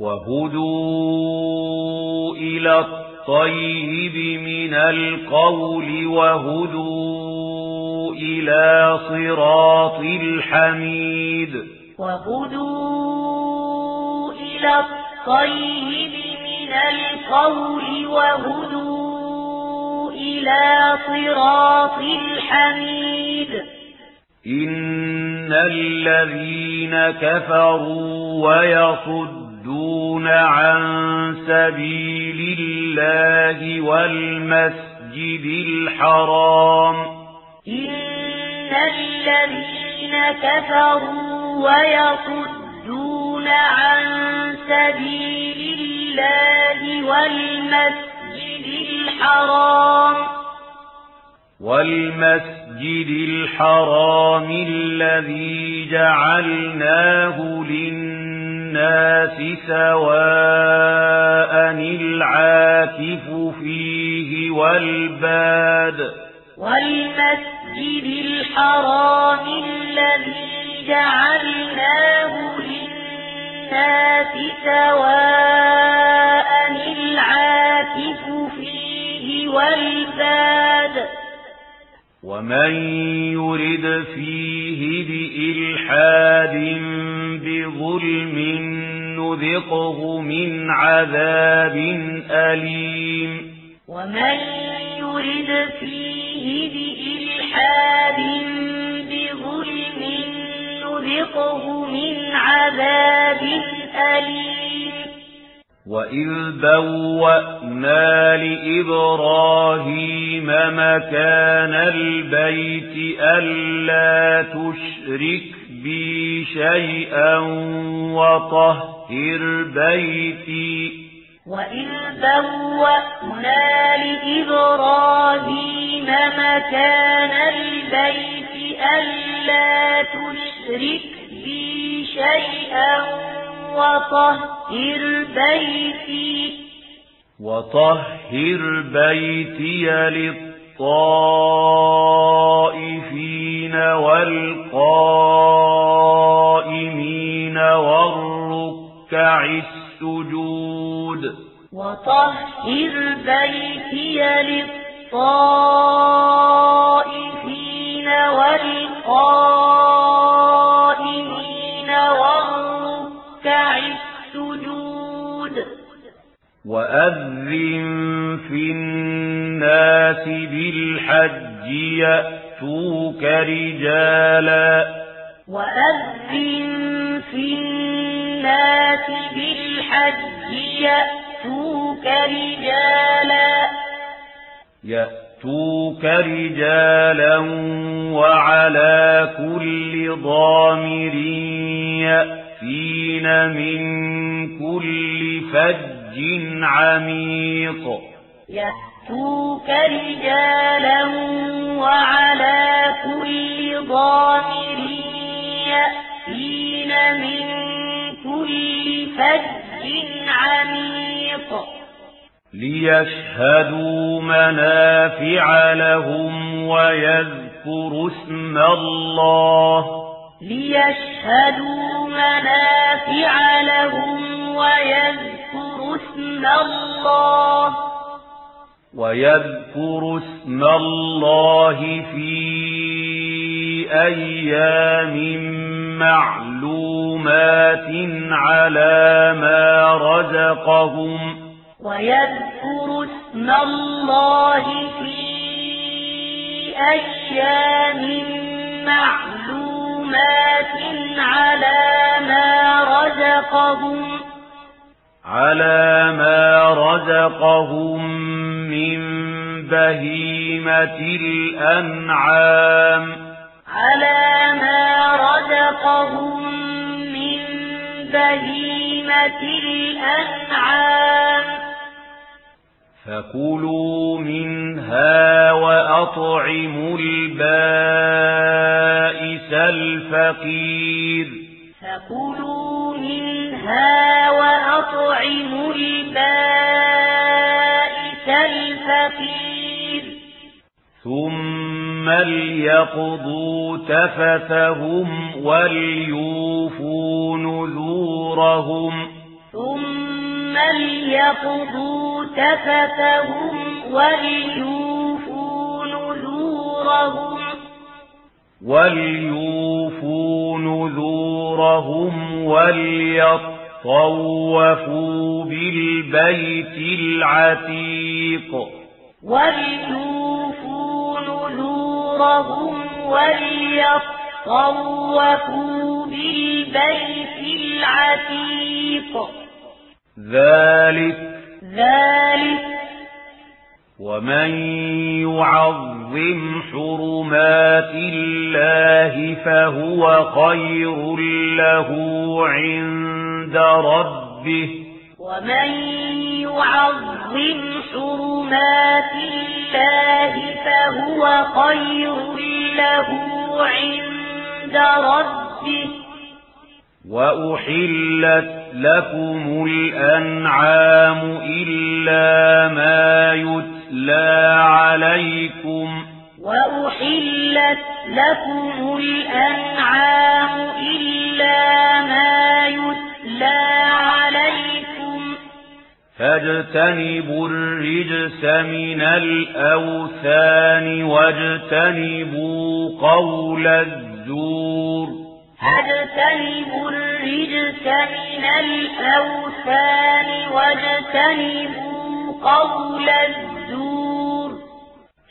وهدوا إلى الطيب من القول وهدوا إلى صراط الحميد. وهدوا إلى الطيب من القول وهدوا إلى صراط الحميد. إن الذين كفروا ويصدوا يصدون عن سبيل الله والمسجد الحرام إن الذين كفروا ويصدون عن سبيل الله والمسجد الحرام والمسجد الحرام الذي جعلناه للناس الناس سواء العاكف فيه والباد والمسجد الحرام الذي جعلناه للناس سواء العاكف فيه والباد ومن يرد فيه بإلحاد بظلم نذقه من عذاب أليم. ومن يرد فيه بإلحاد بظلم نذقه من عذاب أليم. وَإِذْ بَوَّأْنَا لِإِبْرَاهِيمَ مَكَانَ الْبَيْتِ أَلَّا تُشْرِكْ بي شيئا وطهر بيتي وإن بوأنا لإبراهيم مكان البيت ألا تشرك بي شيئا وطهر بيتي وطهر بيتي للطائفين والقائفين والركع السجود وطهر بيتي للطائفين والقائمين والركع السجود وأذن في الناس بالحج يأتوك رجالا وَأَذِّن فِي النَّاسِ بِالْحَجِّ يَأْتُوكَ رِجَالًا يَأْتُوكَ رِجَالًا وَعَلَى كُلِّ ضَامِرٍ يَأْتِينَ مِنْ كُلِّ فَجٍّ عَمِيقٍ يَأْتُوكَ رِجَالًا وَعَلَى كُلِّ ضَامِرٍ يأتين من كل فج عميق ليشهدوا منافع لهم ويذكروا اسم الله ليشهدوا منافع لهم ويذكروا اسم الله ويذكروا اسم الله في أيام معلومات على ما رزقهم ويذكر اسم الله في أيام معلومات على ما رزقهم على ما رزقهم من بهيمة الأنعام على ما رزقهم من بهيمة الأنعام فكلوا منها وأطعموا البائس الفقير فكلوا منها وأطعموا البائس الفقير ثم ثُمَّ لْيَقْضُوا تَفَثَهُمْ وَلْيُوفُوا نُذُورَهُمْ ثُمَّ لْيَقْضُوا تَفَثَهُمْ وَلْيُوفُوا نُذُورَهُمْ وَلْيُوفُوا نُذُورَهُمْ وَلْيَطَّوَّفُوا بِالْبَيْتِ الْعَتِيقِ وَلْيُوفُوا أجورهم وليطوفوا بالبيت العتيق ذلك ذلك ومن يعظم حرمات الله فهو خير له عند ربه ومن يعظم حرمات الله فهو خير له عند ربه. وأحلت لكم الأنعام إلا ما يتلى عليكم. وأحلت لكم الأنعام إلا فاجتنبوا الرجس من الأوثان واجتنبوا قول الزور. فاجتنبوا الرجس من الأوثان واجتنبوا قول الزور.